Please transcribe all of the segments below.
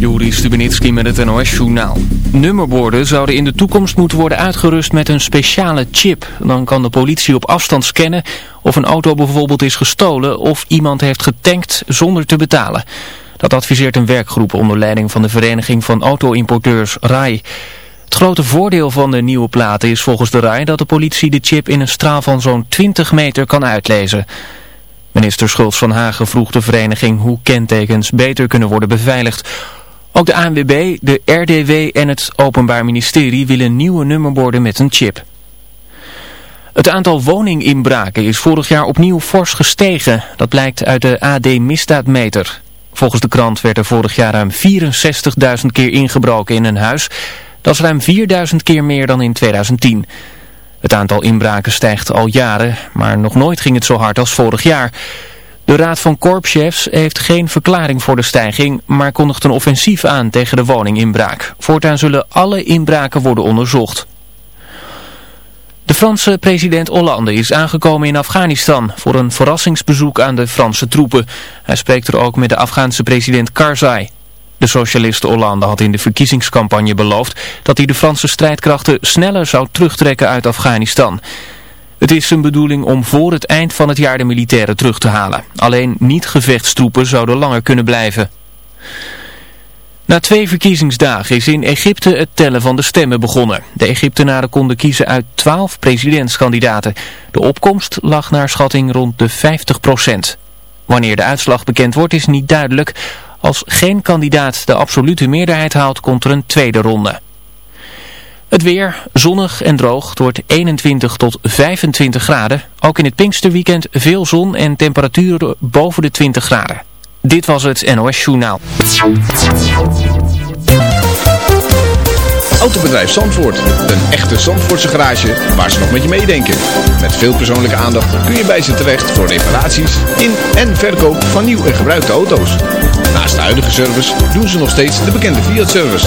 Juri Stubenitski met het NOS-journaal. Nummerborden zouden in de toekomst moeten worden uitgerust met een speciale chip. Dan kan de politie op afstand scannen of een auto bijvoorbeeld is gestolen of iemand heeft getankt zonder te betalen. Dat adviseert een werkgroep onder leiding van de Vereniging van Auto-importeurs RAI. Het grote voordeel van de nieuwe platen is volgens de RAI dat de politie de chip in een straal van zo'n 20 meter kan uitlezen. Minister Schultz van Hagen vroeg de vereniging hoe kentekens beter kunnen worden beveiligd. Ook de ANWB, de RDW en het Openbaar Ministerie willen nieuwe nummerborden met een chip. Het aantal woninginbraken is vorig jaar opnieuw fors gestegen. Dat blijkt uit de AD Misdaadmeter. Volgens de krant werd er vorig jaar ruim 64.000 keer ingebroken in een huis. Dat is ruim 4.000 keer meer dan in 2010. Het aantal inbraken stijgt al jaren, maar nog nooit ging het zo hard als vorig jaar. De Raad van Korpschefs heeft geen verklaring voor de stijging, maar kondigt een offensief aan tegen de woninginbraak. Voortaan zullen alle inbraken worden onderzocht. De Franse president Hollande is aangekomen in Afghanistan voor een verrassingsbezoek aan de Franse troepen. Hij spreekt er ook met de Afghaanse president Karzai. De socialist Hollande had in de verkiezingscampagne beloofd dat hij de Franse strijdkrachten sneller zou terugtrekken uit Afghanistan. Het is zijn bedoeling om voor het eind van het jaar de militairen terug te halen. Alleen niet-gevechtstroepen zouden langer kunnen blijven. Na twee verkiezingsdagen is in Egypte het tellen van de stemmen begonnen. De Egyptenaren konden kiezen uit twaalf presidentskandidaten. De opkomst lag naar schatting rond de 50 procent. Wanneer de uitslag bekend wordt is niet duidelijk. Als geen kandidaat de absolute meerderheid haalt, komt er een tweede ronde. Het weer, zonnig en droog, het wordt 21 tot 25 graden. Ook in het Pinksterweekend veel zon en temperaturen boven de 20 graden. Dit was het NOS Journaal. Autobedrijf Zandvoort. Een echte Zandvoortse garage waar ze nog met je meedenken. Met veel persoonlijke aandacht kun je bij ze terecht voor reparaties in en verkoop van nieuw en gebruikte auto's. Naast de huidige service doen ze nog steeds de bekende Fiat-service.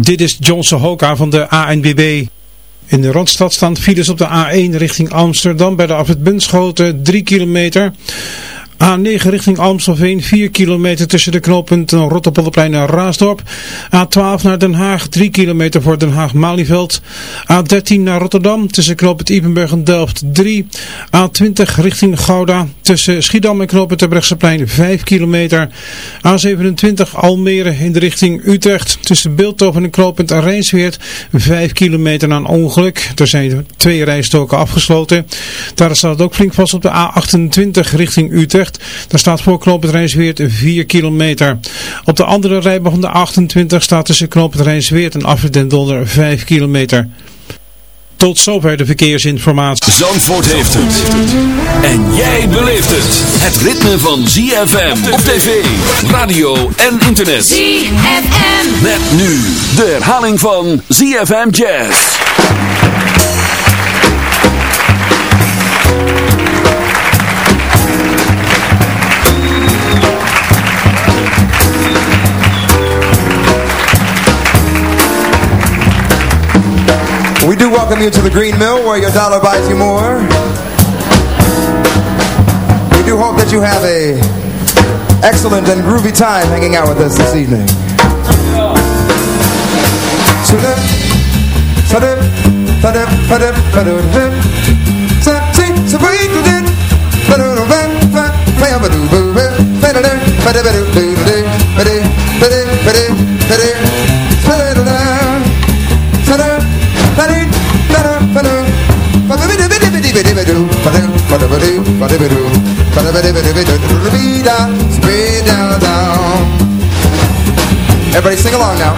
Dit is John Sohoka van de ANBB. In de Randstad staan files op de A1 richting Amsterdam bij de afrit Bunschoten 3 kilometer. A9 richting Amstelveen, 4 kilometer tussen de knooppunten Rotterpolderplein en Raasdorp. A12 naar Den Haag, 3 kilometer voor Den Haag-Malieveld. A13 naar Rotterdam, tussen knooppunt Ipenburg en Delft 3. A20 richting Gouda, tussen Schiedam en knooppunt Terbrechtseplein 5 kilometer. A27 Almere in de richting Utrecht, tussen Beeldhoven en knooppunt Rijnsweert 5 kilometer na een ongeluk. Er zijn twee rijstoken afgesloten. Daar staat het ook flink vast op de A28 richting Utrecht. Daar staat voor knooppunt Rijnsweert 4 kilometer. Op de andere rijbaan van de 28 staat tussen knooppunt Rijnsweert en Afrit den Dolder 5 kilometer. Tot zover de verkeersinformatie. Zandvoort heeft het. En jij beleeft het. Het ritme van ZFM op tv, radio en internet. ZFM. Met nu de herhaling van ZFM Jazz. Welcome you to the Green Mill where your dollar buys you more. We do hope that you have a excellent and groovy time hanging out with us this evening. Everybody sing along now.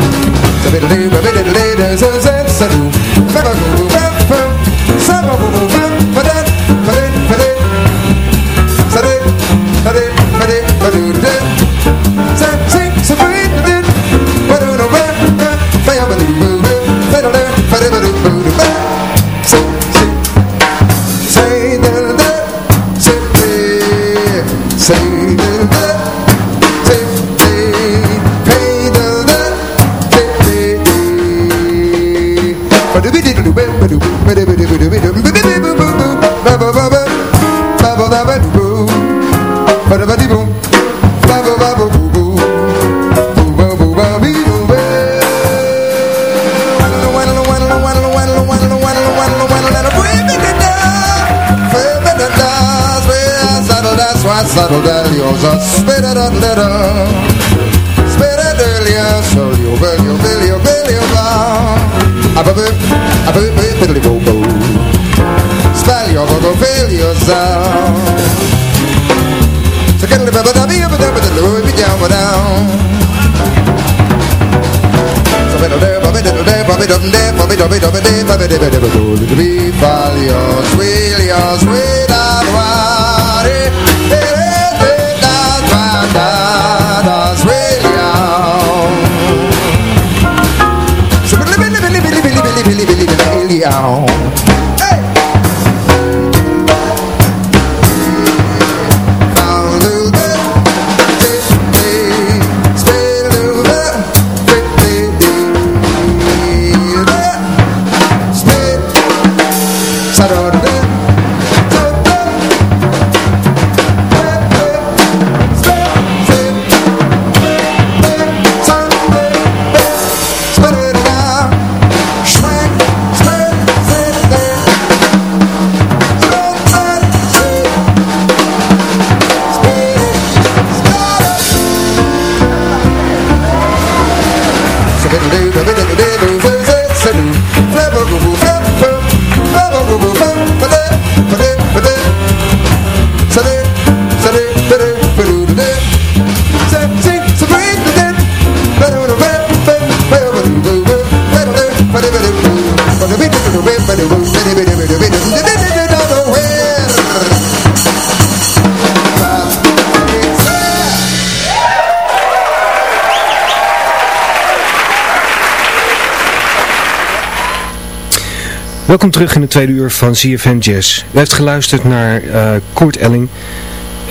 Welkom terug in de tweede uur van CFN Jazz. U heeft geluisterd naar uh, Kurt Elling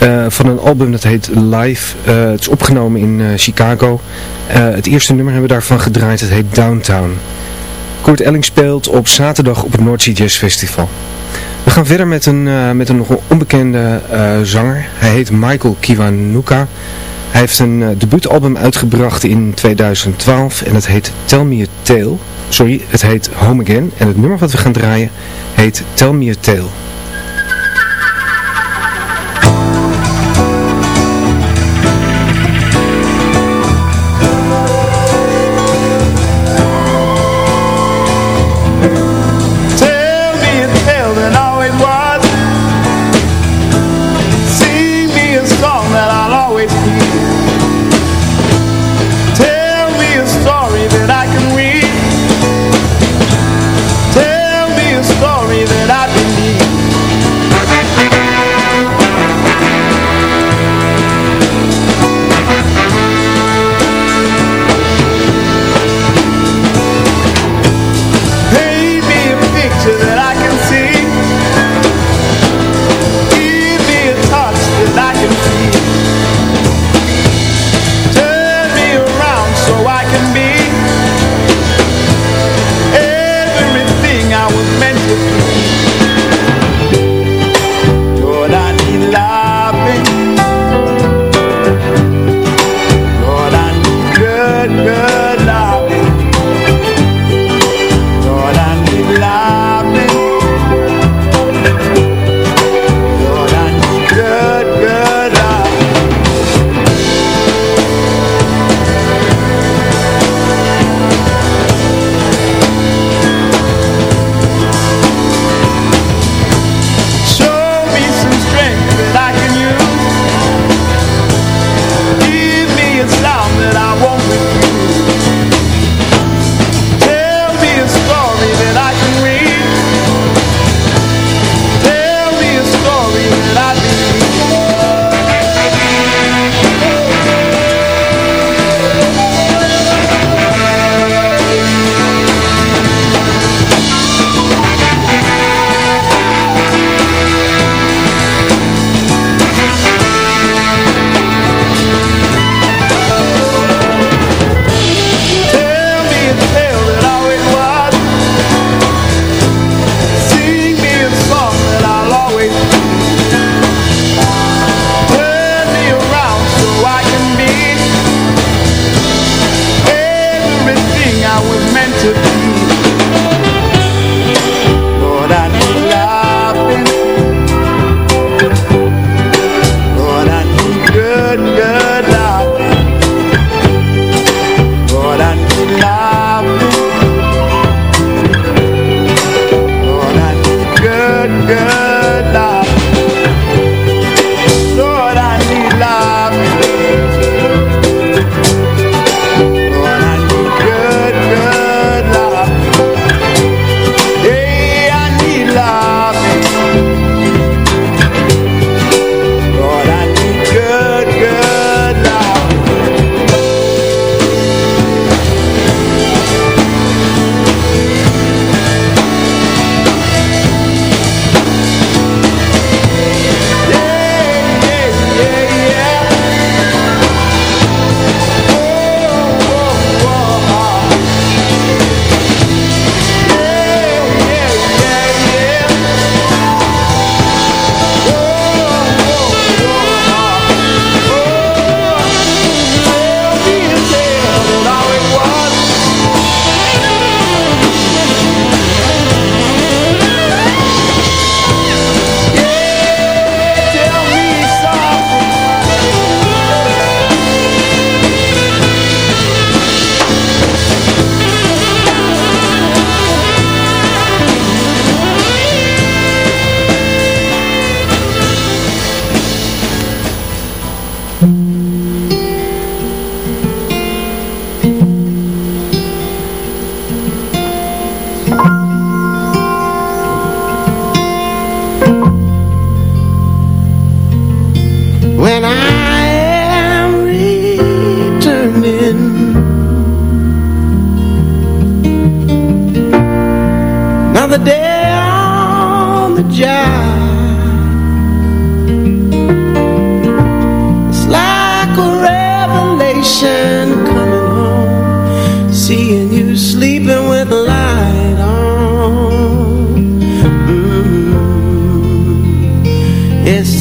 uh, van een album dat heet Live. Uh, het is opgenomen in Chicago. het eerste nummer hebben we daarvan gedraaid, het heet Downtown. Kurt Elling speelt op zaterdag op het North Sea Jazz Festival. We gaan verder met een, met een nog onbekende zanger. Hij heet Michael Kiwanuka. Hij heeft een debuutalbum uitgebracht in 2012 en het heet Tell Me a Tale. Sorry, het heet Home Again en het nummer wat we gaan draaien heet Tell Me a Tale.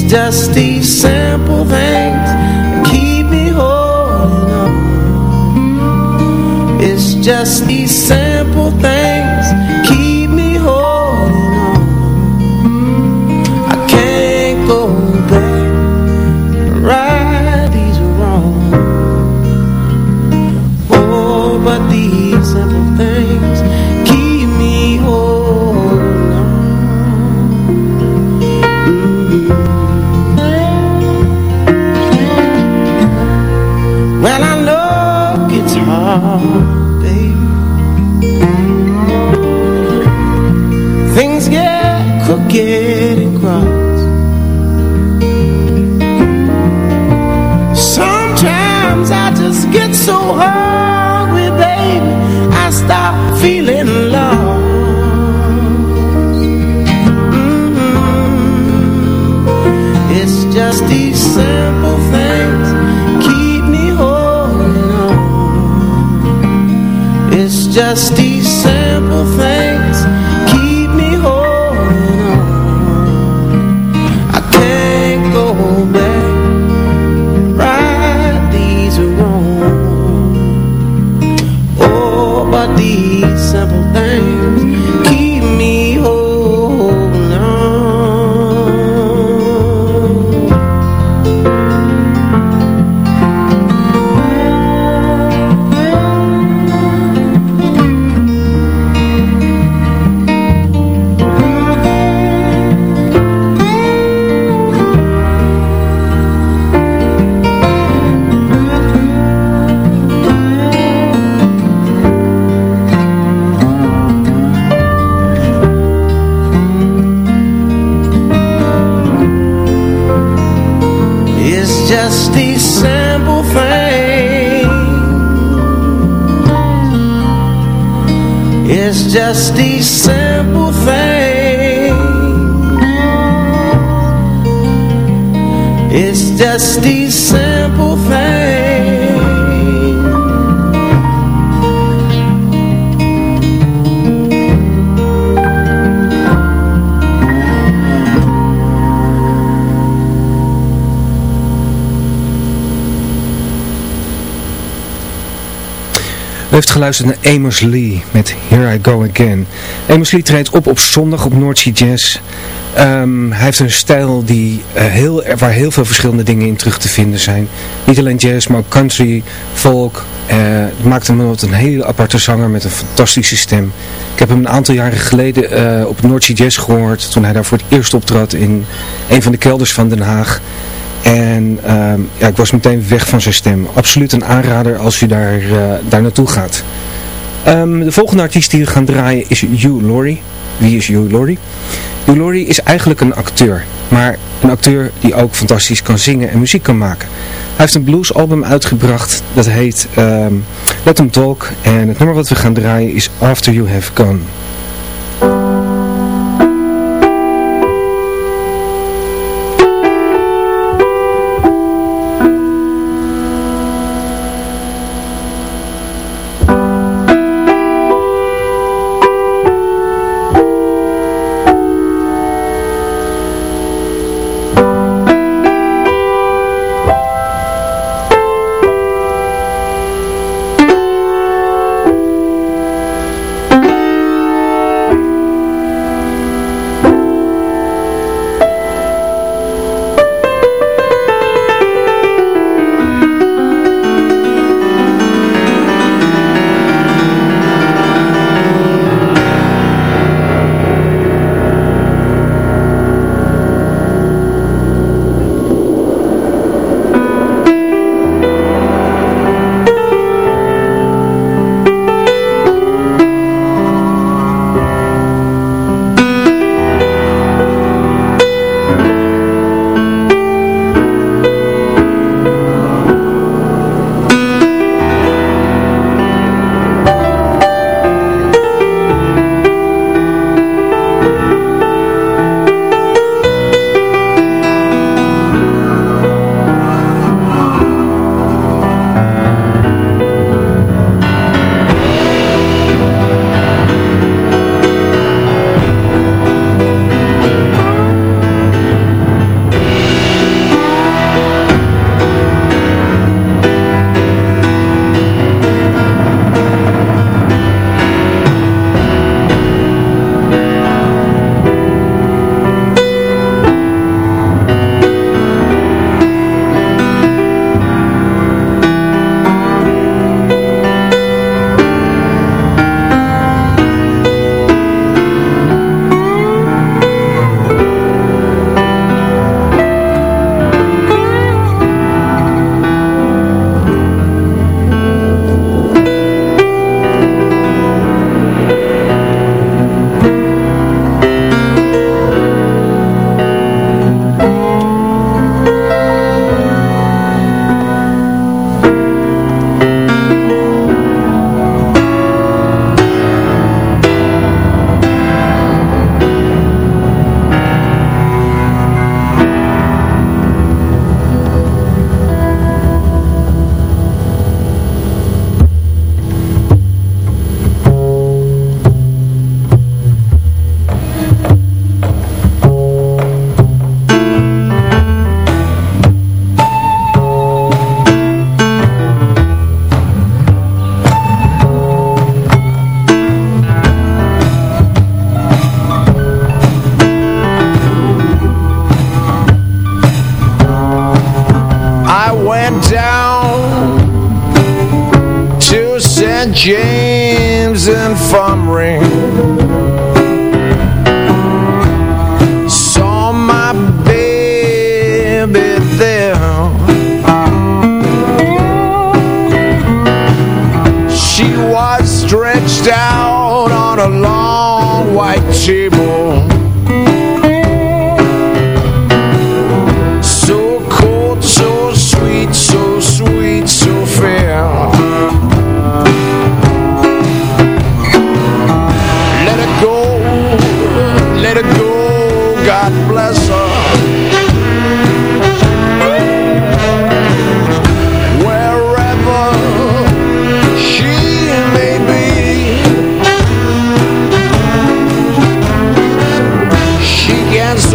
Just these simple things that keep me holding on. It's just these simple things so hungry, baby. I stop feeling lost. Mm-hmm. It's just these simple things keep me holding on. It's just these simple things dusty descend. Heeft geluisterd naar Amos Lee met Here I Go Again. Amos Lee treedt op op zondag op Noordsea Jazz. Ehm, hij heeft een stijl die, eh, heel, waar heel veel verschillende dingen in terug te vinden zijn. Niet alleen jazz, maar ook country, folk. Eh, het maakt hem tot een hele aparte zanger met een fantastische stem. Ik heb hem een aantal jaren geleden eh, op Noordsea Jazz gehoord. Toen hij daar voor het eerst optrad in een van de kelders van Den Haag. En ehm, ja, ik was meteen weg van zijn stem. Absoluut een aanrader als je daar, eh, daar naartoe gaat. Ehm, de volgende artiest die we gaan draaien is Hugh Laurie. Wie is Hugh Laurie? Hugh Laurie is eigenlijk een acteur. Maar een acteur die ook fantastisch kan zingen en muziek kan maken. Hij heeft een bluesalbum uitgebracht. Dat heet ehm, Let Him Talk. En het nummer wat we gaan draaien is After You Have Gone.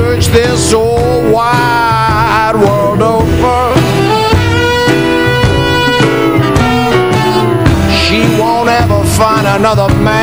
Search this whole wide world over. She won't ever find another man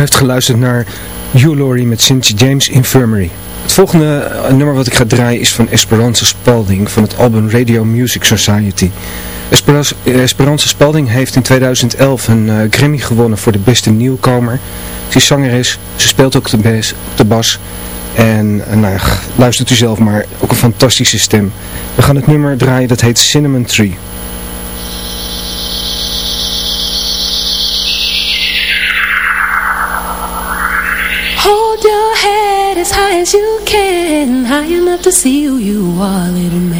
heeft geluisterd naar Hugh Laurie met St. James Infirmary. Het volgende eh, nummer wat ik ga draaien is van Esperanza Spalding van het album Radio Music Society. Esperanza, Spalding heeft in 2011 een eh, Grammy gewonnen voor de beste nieuwkomer. Ze is zangeres, ze speelt ook de, bas, de bas en eh, nou, luistert u zelf maar, ook een fantastische stem. We gaan het nummer draaien dat heet Cinnamon Tree. High enough to see who you are, little man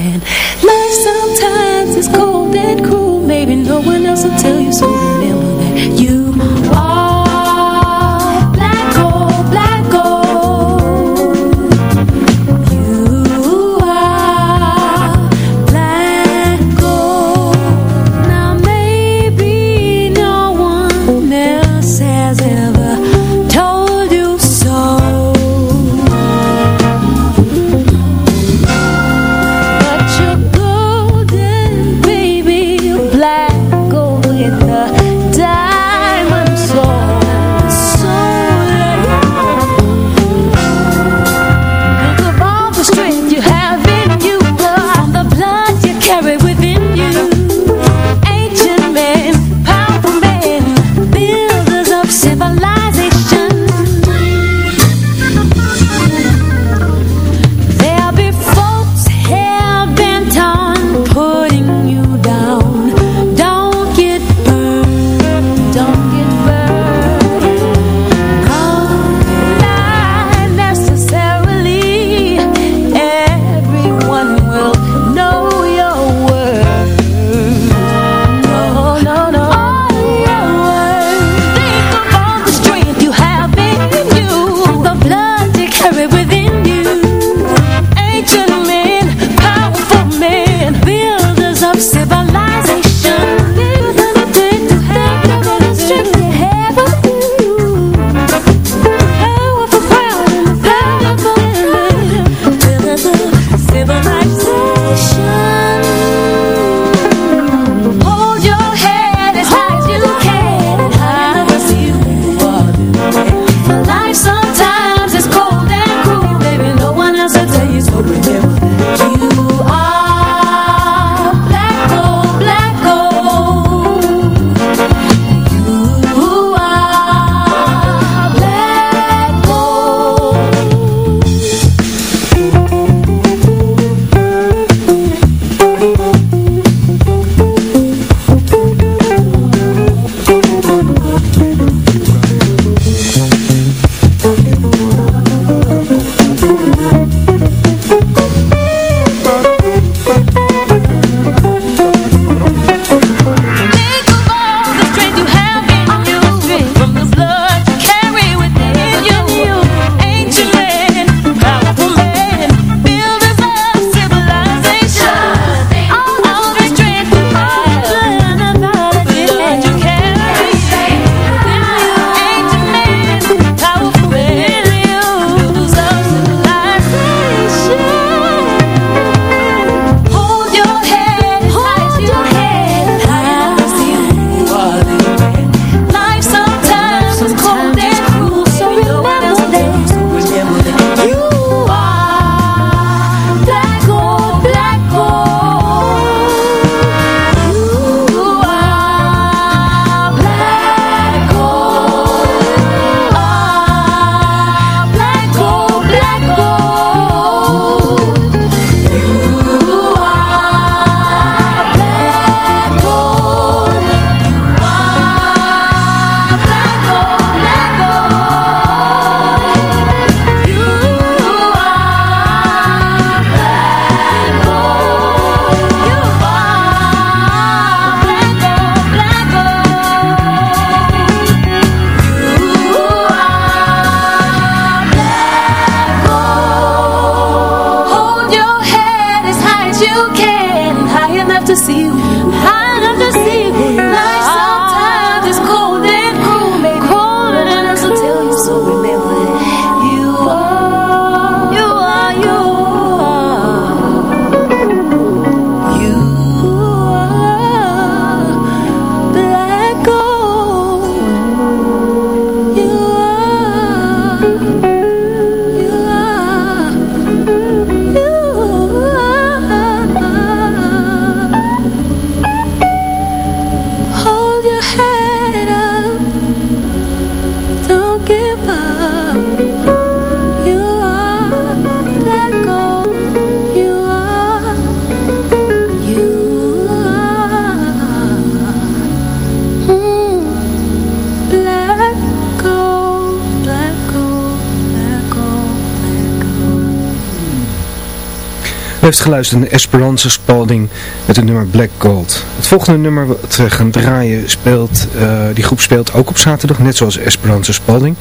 heeft geluisterd naar Esperanza Spalding met het nummer Black Gold. Het volgende nummer wat we gaan draaien speelt, uh, die groep speelt ook op zaterdag, net zoals Esperanza Spalding.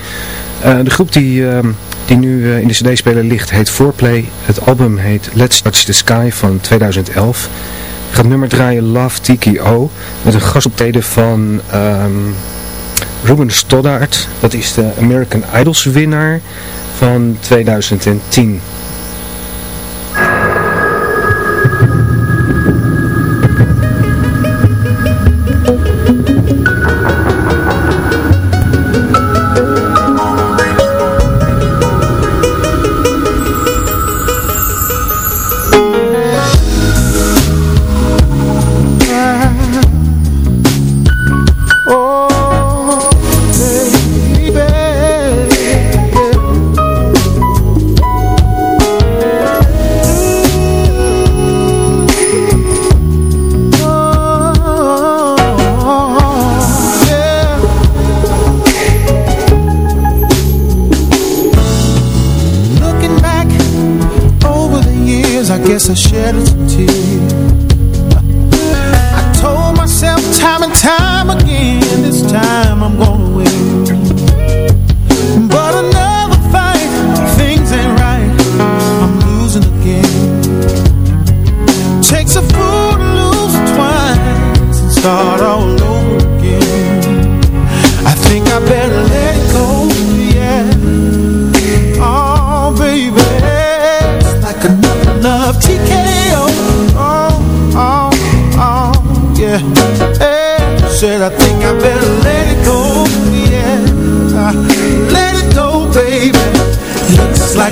Uh, de groep die, uh, die nu uh, in de cd-speler ligt heet Foreplay. Het album heet Let's Touch the Sky van 2011. Ik ga het nummer draaien Love TKO met een gastoptreden van um, Ruben Stoddard. Dat is de American Idols winnaar van 2010.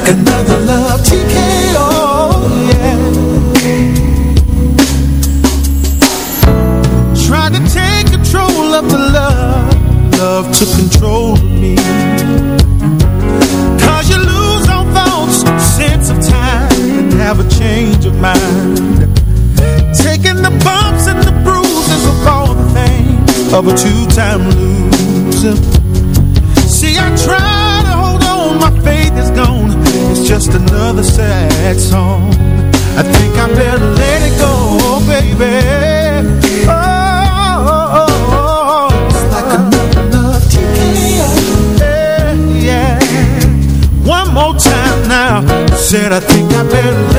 Another love TKO, yeah. Tried to take control of the love. Love took control of me. Cause you lose all sense of time And have a change of mind. Taking the bumps and the bruises of all the things Of a two-time loser sad song. I think I better let it go, baby. Oh, oh. It's like another love TKO yeah. One more time now. Said I think I better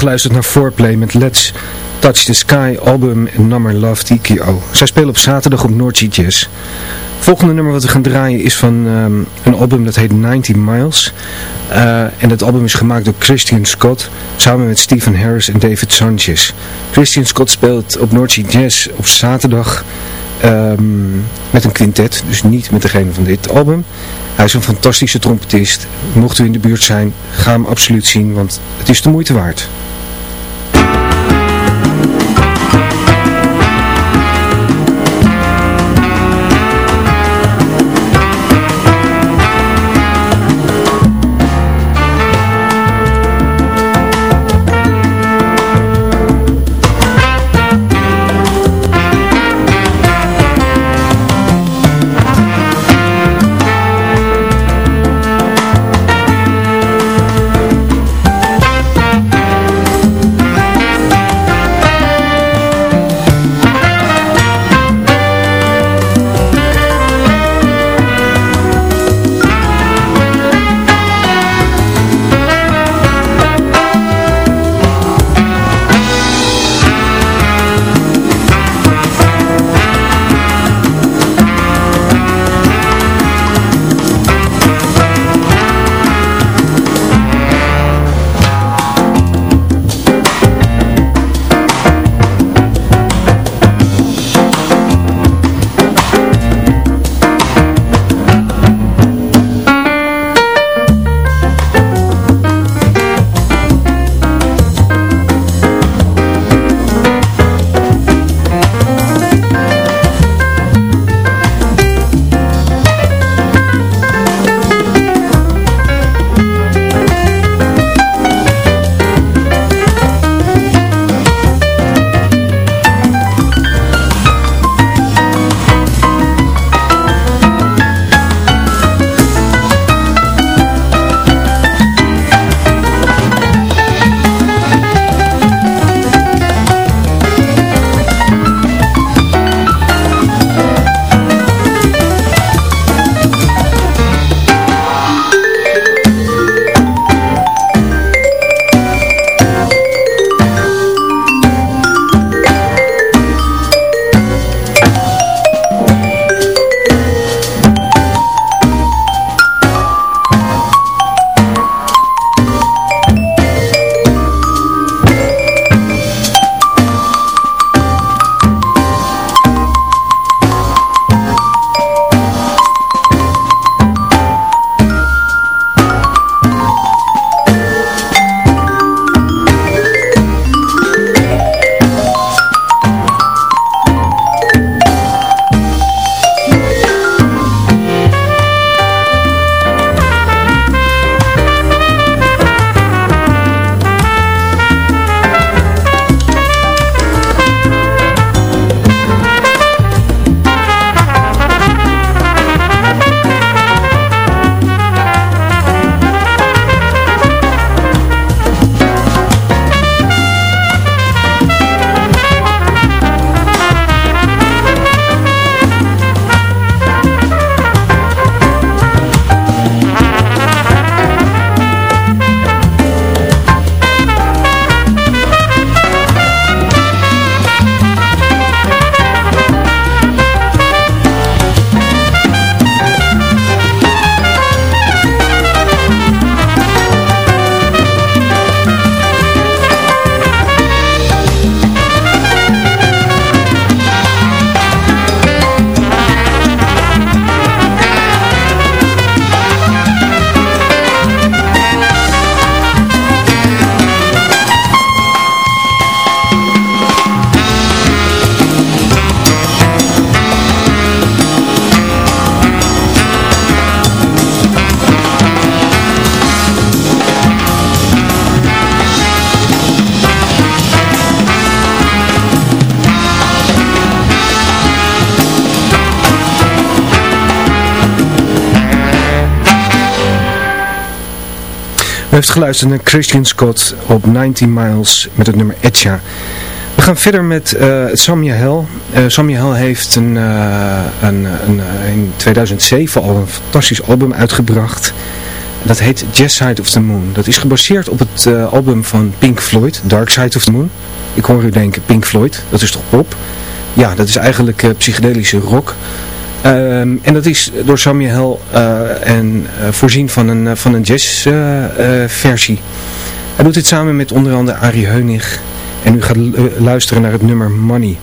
geluisterd naar Foreplay met Let's Touch the Sky album en nummer Love TKO. Zij spelen op zaterdag op Noordse Jazz. Volgende nummer wat we gaan draaien is van ehm, een album dat heet 90 Miles. Eh, en dat album is gemaakt door Christian Scott samen met Stephen Harris en David Sanchez. Christian Scott speelt op Noordse Jazz op zaterdag ehm, met een quintet, dus niet met degene van dit album. Hij is een fantastische trompetist. Mocht u in de buurt zijn, ga hem absoluut zien, want het is de moeite waard. U heeft geluisterd naar Christian Scott op 19 Miles met het nummer Etcha. We gaan verder met uh, Samia Hel. Uh, Hel heeft een, uh, een, een, in 2007 al een fantastisch album uitgebracht. Dat heet Jazz Side of the Moon. Dat is gebaseerd op het album van Pink Floyd, Dark Side of the Moon. Ik hoor u denken, Pink Floyd, dat is toch pop? Ja, dat is eigenlijk psychedelische rock. Um, en dat is door Samuel uh, en uh, voorzien van een, van een jazzversie. Hij doet dit samen met onder andere Arie Heunig. En u gaat luisteren naar het nummer Money.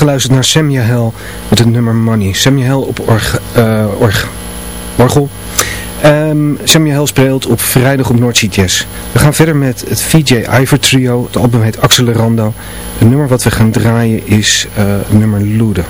Geluisterd naar Samuel met het nummer Money. Samuel op org, org, orgel. Um, Samuel speelt op vrijdag op Noordzee Jazz. We gaan verder met het VJ Ivor Trio. Het album heet Accelerando. Het nummer wat we gaan draaien is uh, nummer Lude.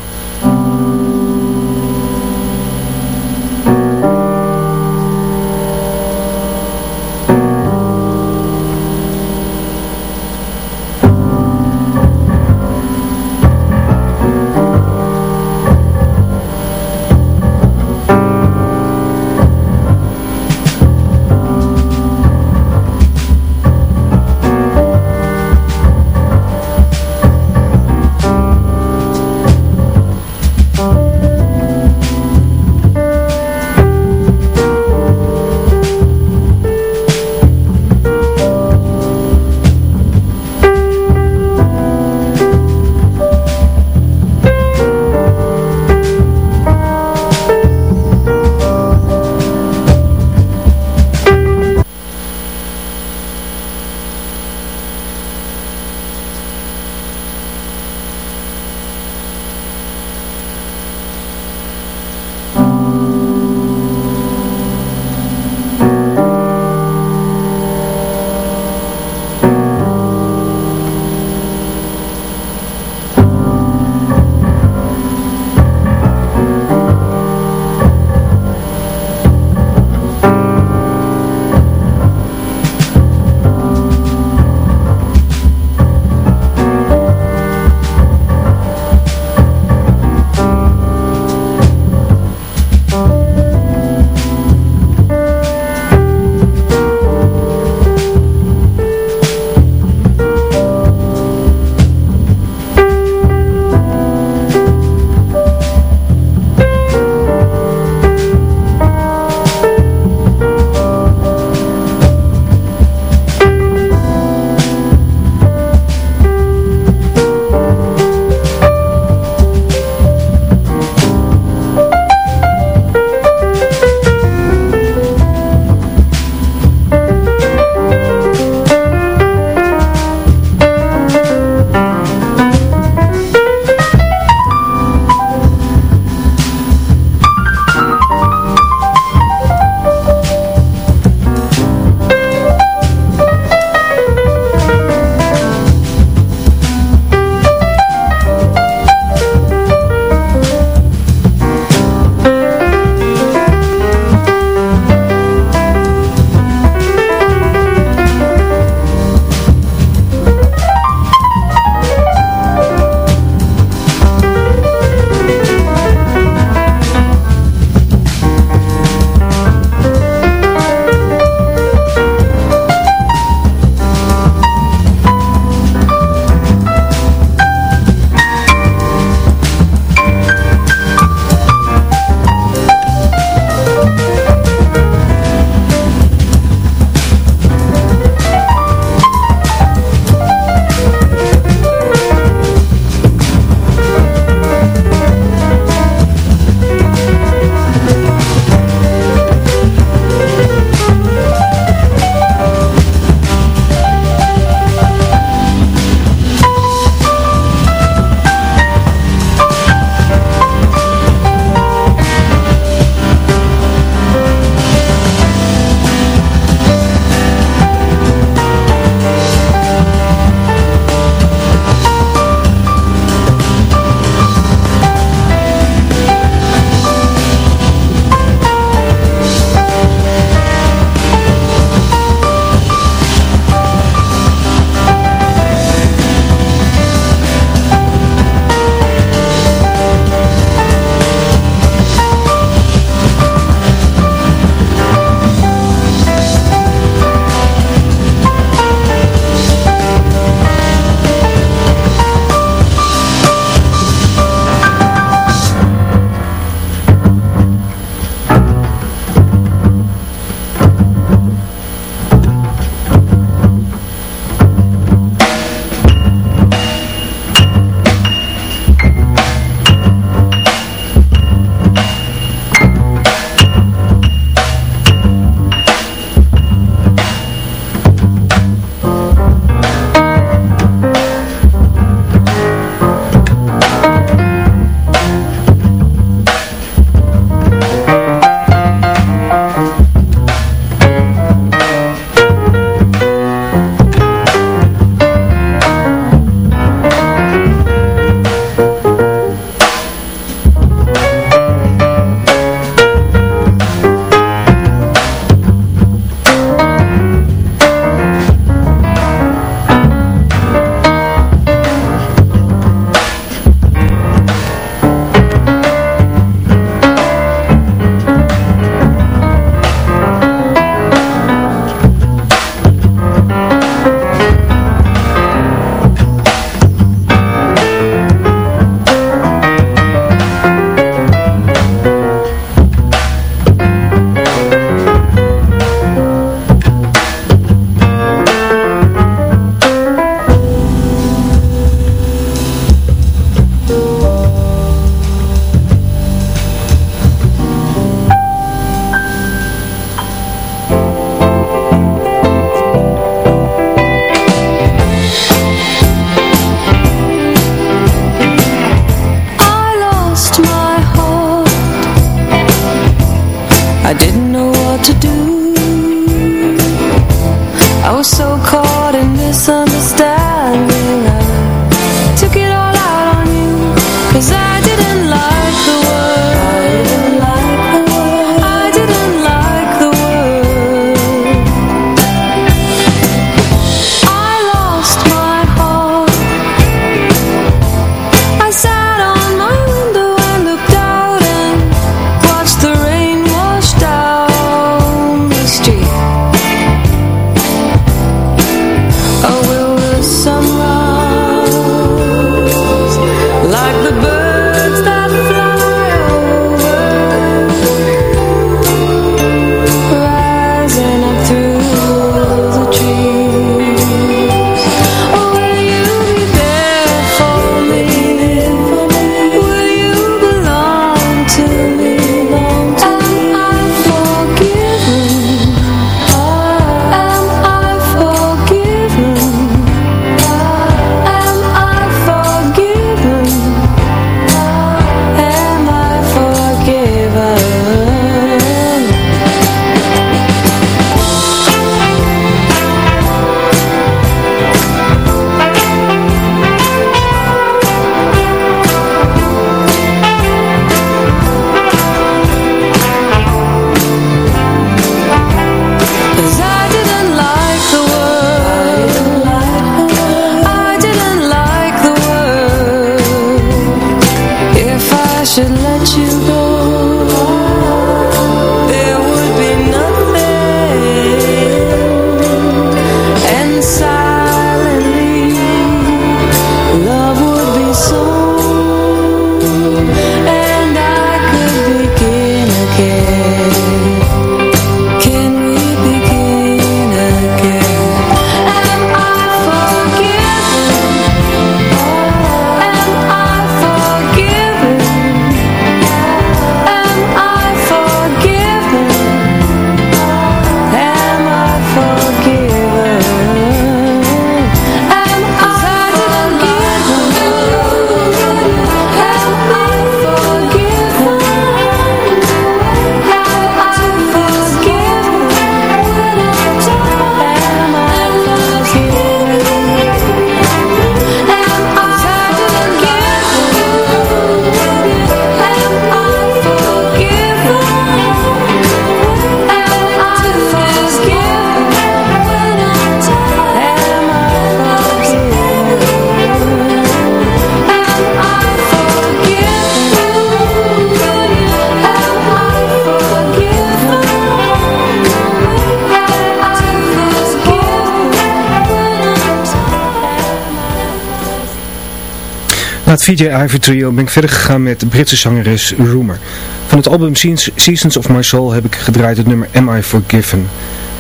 VJ Ivy trio ben ik verder gegaan met Britse zangeres Rumor. Van het album Seasons of My Soul heb ik gedraaid het nummer Am I Forgiven.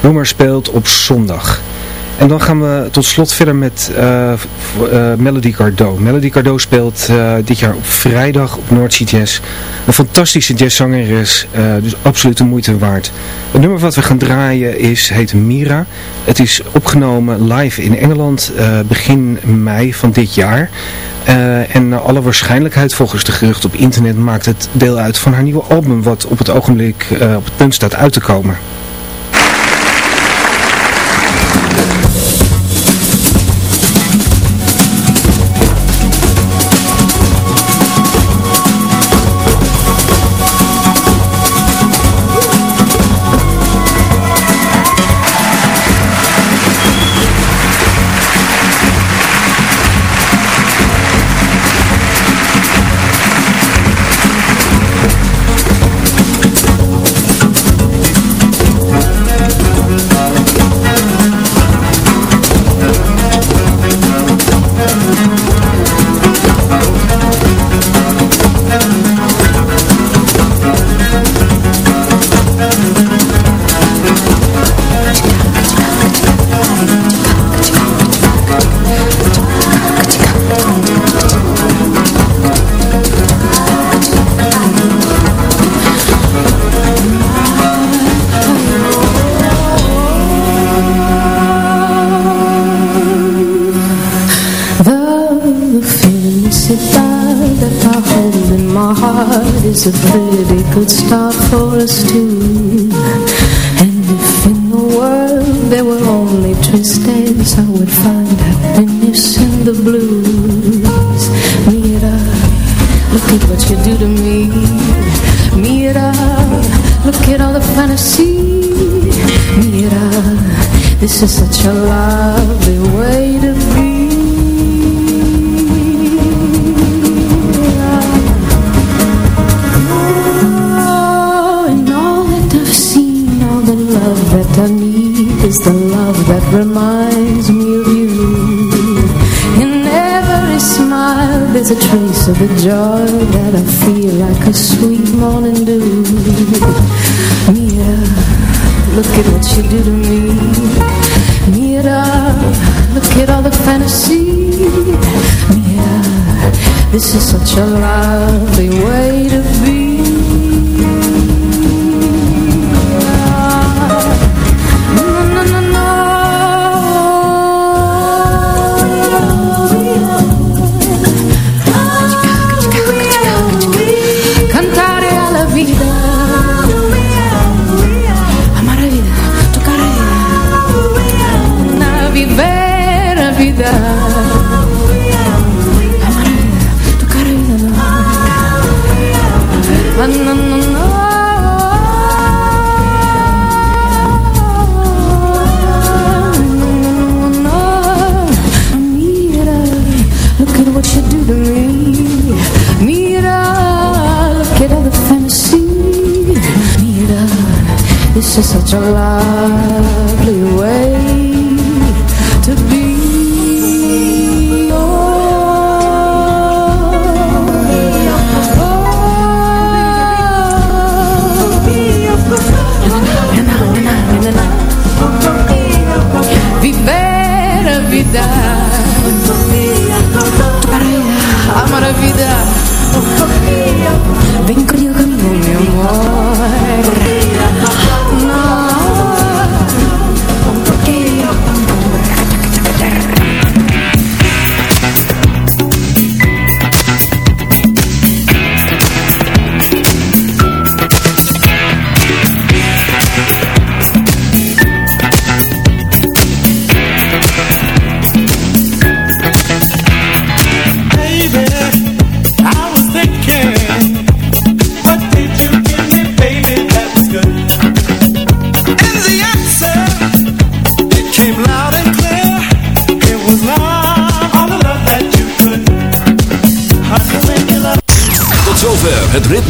Rumor speelt op zondag. En dan gaan we tot slot verder met uh, uh, Melody Gardot. Melody Gardot speelt uh, dit jaar op vrijdag op Noordzee Jazz. Een fantastische jazzzangeres, dus absoluut de moeite waard. Het nummer wat we gaan draaien is, heet Mira. Het is opgenomen live in Engeland begin mei van dit jaar. En naar alle waarschijnlijkheid volgens de gerucht op internet maakt het deel uit van haar nieuwe album wat op het ogenblik op het punt staat uit te komen.